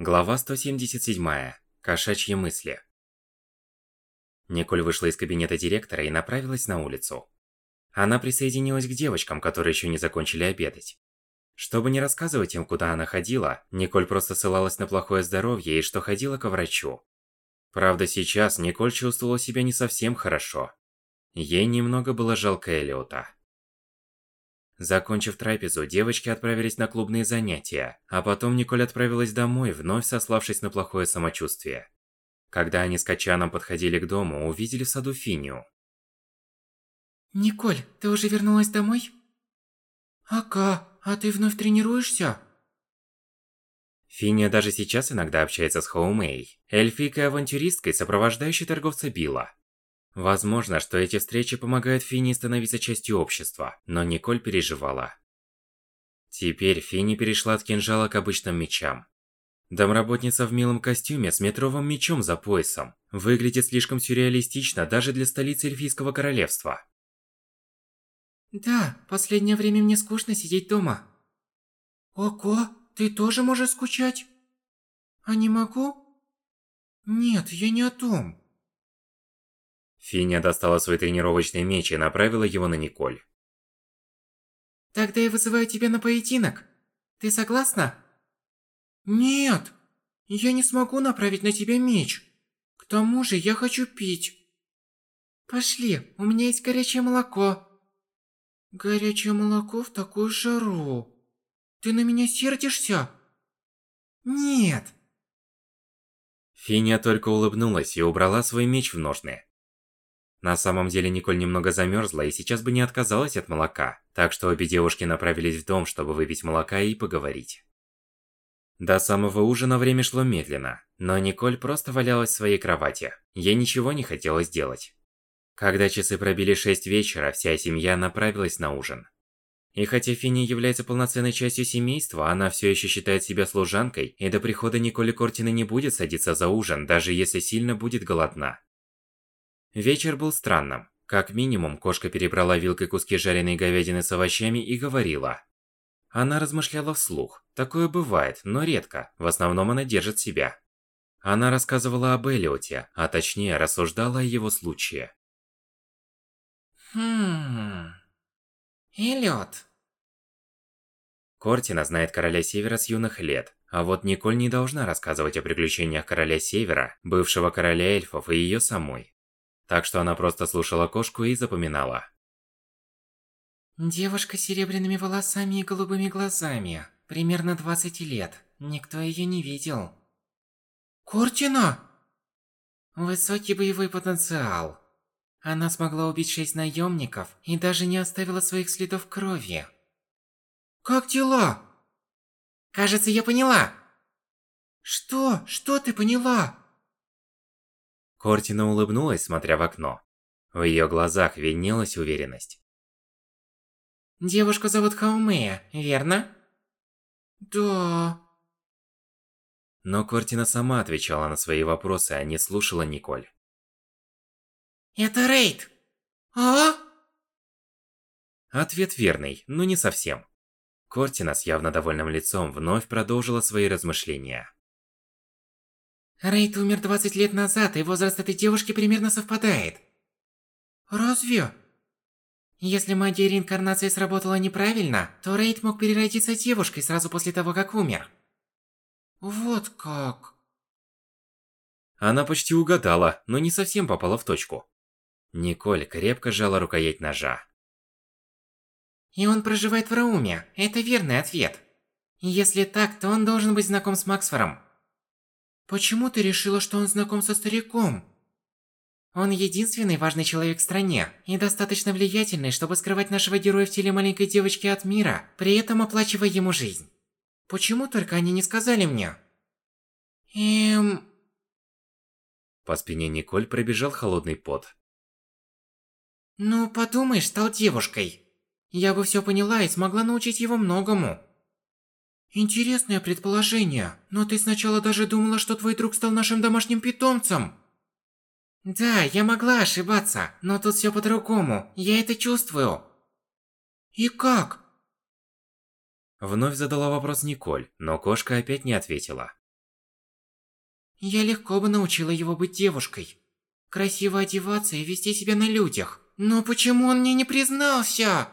Глава 177. Кошачьи мысли. Николь вышла из кабинета директора и направилась на улицу. Она присоединилась к девочкам, которые еще не закончили обедать. Чтобы не рассказывать им, куда она ходила, Николь просто ссылалась на плохое здоровье и что ходила к врачу. Правда, сейчас Николь чувствовала себя не совсем хорошо. Ей немного было жалко Элиота. Закончив трапезу, девочки отправились на клубные занятия, а потом Николь отправилась домой, вновь сославшись на плохое самочувствие. Когда они с Качаном подходили к дому, увидели в саду Финию. «Николь, ты уже вернулась домой?» «Ага, а ты вновь тренируешься?» Финия даже сейчас иногда общается с Хоумей, эльфийкой-авантюристкой, сопровождающей торговца Билла. Возможно, что эти встречи помогают Фини становиться частью общества, но Николь переживала. Теперь Фини перешла от кинжала к обычным мечам. Домработница в милом костюме с метровым мечом за поясом выглядит слишком сюрреалистично даже для столицы эльфийского королевства. Да, последнее время мне скучно сидеть дома. Ого, ты тоже можешь скучать? А не могу? Нет, я не о том. Финя достала свой тренировочный меч и направила его на Николь. Тогда я вызываю тебя на поединок. Ты согласна? Нет, я не смогу направить на тебя меч. К тому же я хочу пить. Пошли, у меня есть горячее молоко. Горячее молоко в такую жару. Ты на меня сердишься? Нет. Финя только улыбнулась и убрала свой меч в ножны. На самом деле Николь немного замерзла и сейчас бы не отказалась от молока, так что обе девушки направились в дом, чтобы выпить молока и поговорить. До самого ужина время шло медленно, но Николь просто валялась в своей кровати. Ей ничего не хотелось делать. Когда часы пробили 6 вечера, вся семья направилась на ужин. И хотя Финни является полноценной частью семейства, она все еще считает себя служанкой, и до прихода Николи Кортина не будет садиться за ужин, даже если сильно будет голодна. Вечер был странным. Как минимум, кошка перебрала вилкой куски жареной говядины с овощами и говорила. Она размышляла вслух. Такое бывает, но редко. В основном она держит себя. Она рассказывала об Элиоте, а точнее рассуждала о его случае. Хм... Элиот. Кортина знает Короля Севера с юных лет, а вот Николь не должна рассказывать о приключениях Короля Севера, бывшего Короля Эльфов и ее самой. Так что она просто слушала кошку и запоминала. Девушка с серебряными волосами и голубыми глазами. Примерно 20 лет. Никто ее не видел. Кортина! Высокий боевой потенциал. Она смогла убить шесть наемников и даже не оставила своих следов крови. Как дела? Кажется, я поняла. Что? Что ты поняла? Кортина улыбнулась, смотря в окно. В ее глазах виднелась уверенность. Девушку зовут Хаумея, верно? Да. Но Кортина сама отвечала на свои вопросы, а не слушала Николь. Это Рейд. А? Ответ верный, но не совсем. Кортина с явно довольным лицом вновь продолжила свои размышления. Рейд умер 20 лет назад, и возраст этой девушки примерно совпадает. Разве? Если магия реинкарнации сработала неправильно, то Рейд мог переродиться девушкой сразу после того, как умер. Вот как. Она почти угадала, но не совсем попала в точку. Николь крепко сжала рукоять ножа. И он проживает в Рауме. Это верный ответ. Если так, то он должен быть знаком с Максфором. Почему ты решила, что он знаком со стариком? Он единственный важный человек в стране и достаточно влиятельный, чтобы скрывать нашего героя в теле маленькой девочки от мира, при этом оплачивая ему жизнь. Почему только они не сказали мне? Эм... По спине Николь пробежал холодный пот. Ну, подумаешь, стал девушкой. Я бы все поняла и смогла научить его многому. Интересное предположение, но ты сначала даже думала, что твой друг стал нашим домашним питомцем. Да, я могла ошибаться, но тут все по-другому, я это чувствую. И как? Вновь задала вопрос Николь, но кошка опять не ответила. Я легко бы научила его быть девушкой. Красиво одеваться и вести себя на людях. Но почему он мне не признался?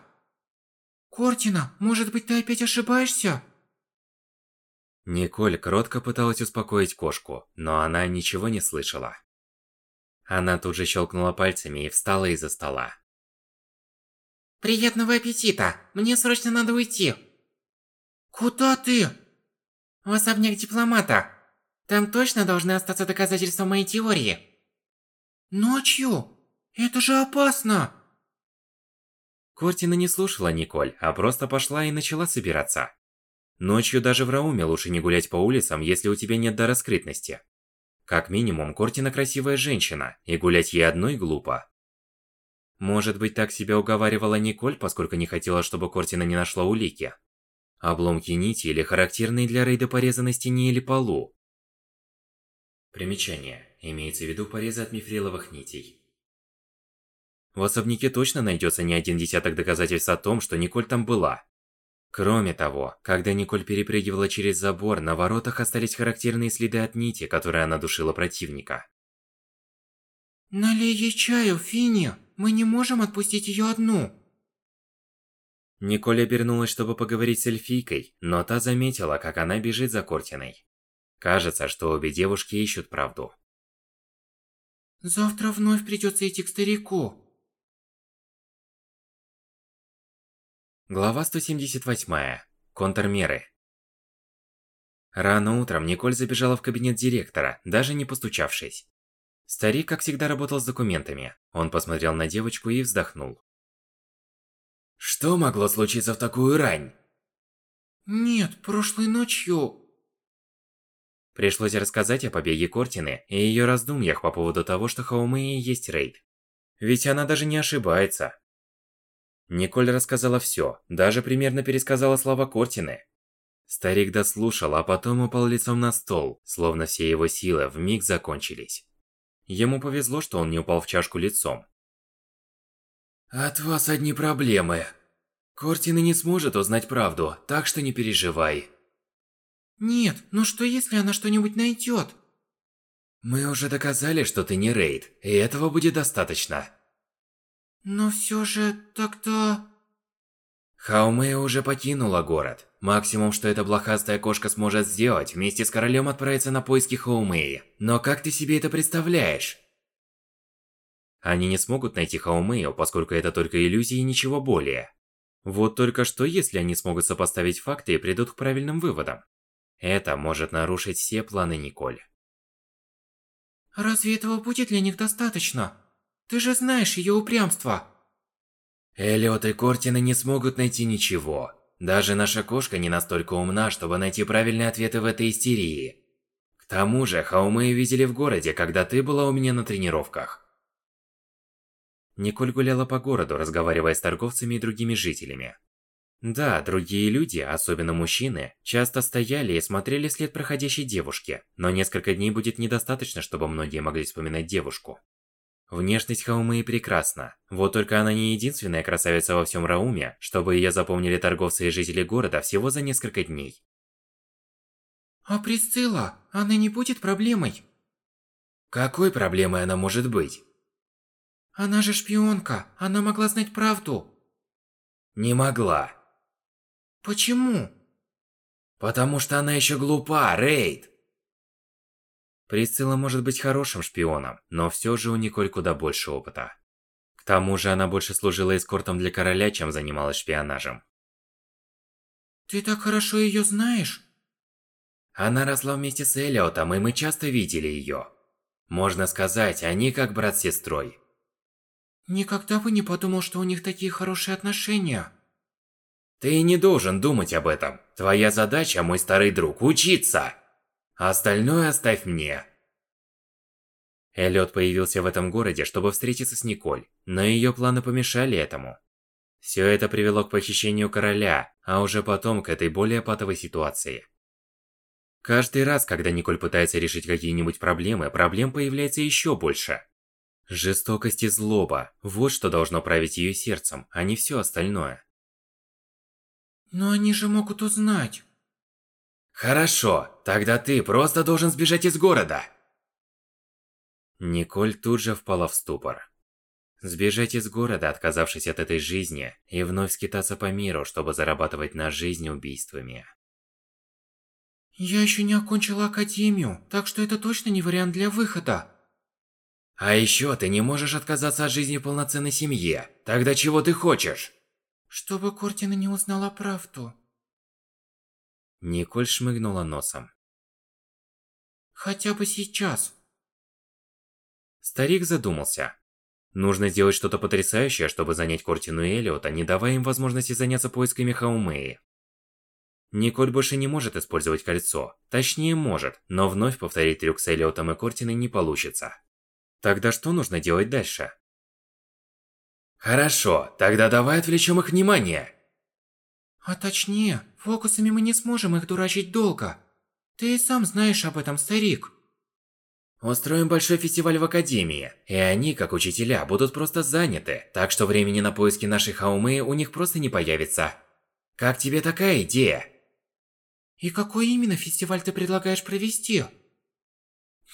Кортина, может быть, ты опять ошибаешься? Николь кротко пыталась успокоить кошку, но она ничего не слышала. Она тут же щелкнула пальцами и встала из-за стола. Приятного аппетита! Мне срочно надо уйти. Куда ты? В особняк дипломата. Там точно должны остаться доказательства моей теории. Ночью? Это же опасно! Кортина не слушала Николь, а просто пошла и начала собираться. Ночью даже в Рауме лучше не гулять по улицам, если у тебя нет дара скрытности. Как минимум, Кортина красивая женщина, и гулять ей одной глупо. Может быть, так себя уговаривала Николь, поскольку не хотела, чтобы Кортина не нашла улики. Обломки нити или характерные для рейда порезы на стене или полу. Примечание. Имеется в виду порезы от мифриловых нитей. В особняке точно найдется не один десяток доказательств о том, что Николь там была. Кроме того, когда Николь перепрыгивала через забор, на воротах остались характерные следы от нити, которой она душила противника. Налей ей чаю, Финни. Мы не можем отпустить ее одну. Николь обернулась, чтобы поговорить с эльфийкой, но та заметила, как она бежит за Кортиной. Кажется, что обе девушки ищут правду. Завтра вновь придется идти к старику. Глава 178. Контрмеры. Рано утром Николь забежала в кабинет директора, даже не постучавшись. Старик, как всегда, работал с документами. Он посмотрел на девочку и вздохнул. Что могло случиться в такую рань? Нет, прошлой ночью... Пришлось рассказать о побеге Кортины и ее раздумьях по поводу того, что Хаумеи есть рейд. Ведь она даже не ошибается. Николь рассказала все, даже примерно пересказала слова Кортины. Старик дослушал, а потом упал лицом на стол, словно все его силы вмиг закончились. Ему повезло, что он не упал в чашку лицом. «От вас одни проблемы. Кортина не сможет узнать правду, так что не переживай». Нет, но что если она что-нибудь найдет? Мы уже доказали, что ты не Рейд, и этого будет достаточно. Но все же тогда... Хаумея уже покинула город. Максимум, что эта блохастая кошка сможет сделать, вместе с королем отправиться на поиски Хаумеи. Но как ты себе это представляешь? Они не смогут найти Хаумею, поскольку это только иллюзии и ничего более. Вот только что, если они смогут сопоставить факты и придут к правильным выводам. Это может нарушить все планы Николь. Разве этого будет для них достаточно? Ты же знаешь ее упрямство. Элиот и Кортина не смогут найти ничего. Даже наша кошка не настолько умна, чтобы найти правильные ответы в этой истерии. К тому же, Хаумею видели в городе, когда ты была у меня на тренировках. Николь гуляла по городу, разговаривая с торговцами и другими жителями. Да, другие люди, особенно мужчины, часто стояли и смотрели след проходящей девушки, но несколько дней будет недостаточно, чтобы многие могли вспоминать девушку. Внешность Хаумы прекрасна. Вот только она не единственная красавица во всем Рауме, чтобы ее запомнили торговцы и жители города всего за несколько дней. А Присцилла, она не будет проблемой? Какой проблемой она может быть? Она же шпионка, она могла знать правду. Не могла. Почему? Потому что она еще глупа, Рейд. Присцилла может быть хорошим шпионом, но все же у Николь куда больше опыта. К тому же она больше служила эскортом для короля, чем занималась шпионажем. Ты так хорошо ее знаешь? Она росла вместе с Элиотом, и мы часто видели ее. Можно сказать, они как брат с сестрой. Никогда бы не подумал, что у них такие хорошие отношения. Ты не должен думать об этом. Твоя задача, мой старый друг, учиться. А остальное оставь мне. Эллиот появился в этом городе, чтобы встретиться с Николь, но ее планы помешали этому. Все это привело к похищению короля, а уже потом к этой более патовой ситуации. Каждый раз, когда Николь пытается решить какие-нибудь проблемы, проблем появляется еще больше. Жестокость и злоба – вот что должно править ее сердцем, а не все остальное. Но они же могут узнать. Хорошо, тогда ты просто должен сбежать из города. Николь тут же впала в ступор. Сбежать из города, отказавшись от этой жизни, и вновь скитаться по миру, чтобы зарабатывать на жизнь убийствами. Я еще не окончила академию, так что это точно не вариант для выхода. А еще ты не можешь отказаться от жизни полноценной семье. Тогда чего ты хочешь? Чтобы Кортина не узнала правду. Николь шмыгнула носом. Хотя бы сейчас. Старик задумался. Нужно сделать что-то потрясающее, чтобы занять Кортину и Элиота, не давая им возможности заняться поисками Хаумеи. Николь больше не может использовать кольцо. Точнее, может, но вновь повторить трюк с Элиотом и Кортиной не получится. Тогда что нужно делать дальше? Хорошо, тогда давай отвлечем их внимание. А точнее, фокусами мы не сможем их дурачить долго. Ты и сам знаешь об этом, старик. Устроим большой фестиваль в Академии, и они, как учителя, будут просто заняты, так что времени на поиски нашей Хаумы у них просто не появится. Как тебе такая идея? И какой именно фестиваль ты предлагаешь провести?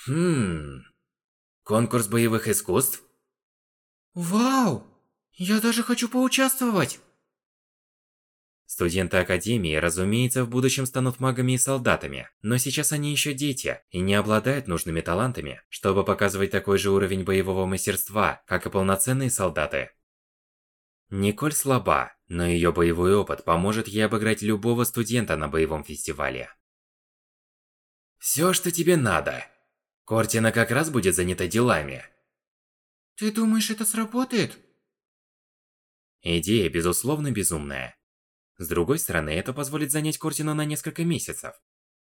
Хм... Конкурс боевых искусств? Вау! Я даже хочу поучаствовать! Студенты Академии, разумеется, в будущем станут магами и солдатами, но сейчас они еще дети и не обладают нужными талантами, чтобы показывать такой же уровень боевого мастерства, как и полноценные солдаты. Николь слаба, но ее боевой опыт поможет ей обыграть любого студента на боевом фестивале. Все, что тебе надо. Кортина как раз будет занята делами. Ты думаешь, это сработает? Идея, безусловно, безумная. С другой стороны, это позволит занять Кортину на несколько месяцев.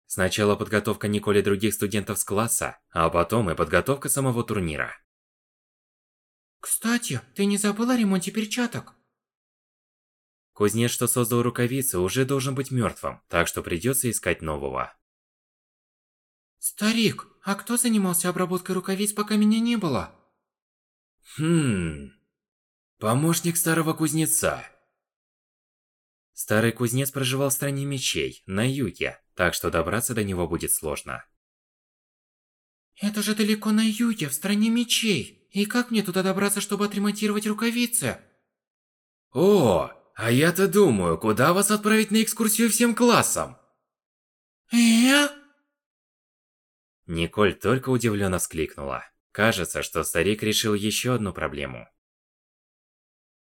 Сначала подготовка Николи других студентов с класса, а потом и подготовка самого турнира. Кстати, ты не забыл о ремонте перчаток? Кузнец, что создал рукавицы, уже должен быть мертвым, так что придется искать нового. Старик, а кто занимался обработкой рукавиц, пока меня не было? Хм... Помощник старого кузнеца. Старый кузнец проживал в стране мечей, на юге, так что добраться до него будет сложно. Это же далеко на юге, в стране мечей. И как мне туда добраться, чтобы отремонтировать рукавицы? О, а я-то думаю, куда вас отправить на экскурсию всем классом? Э? Николь только удивленно вскликнула. Кажется, что старик решил еще одну проблему.